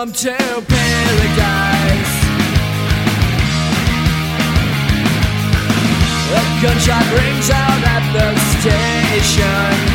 Come to paradise. A gunshot rings out at the station.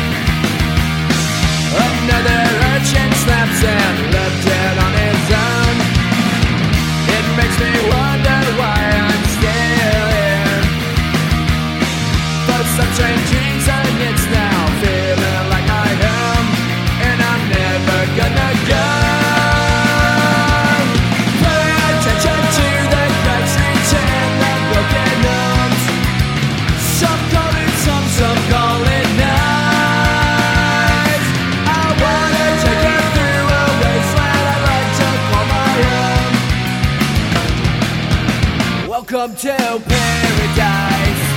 Welcome to paradise.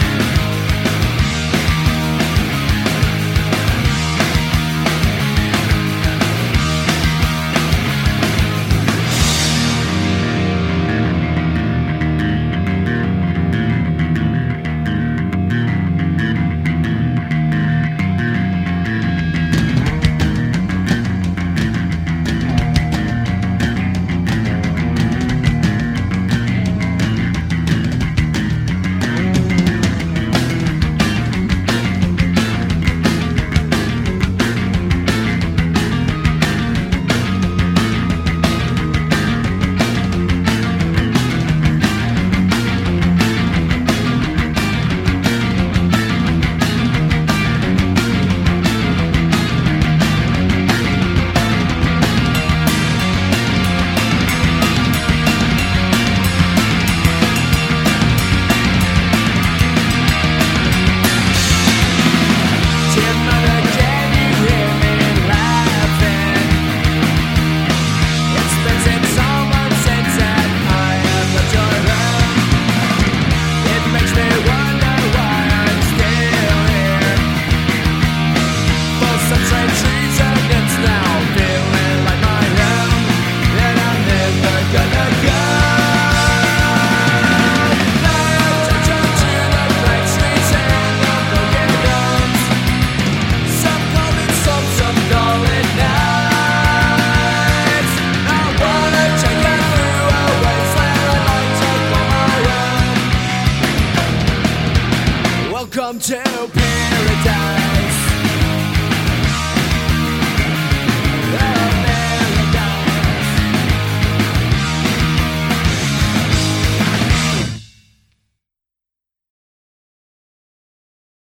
to paradise.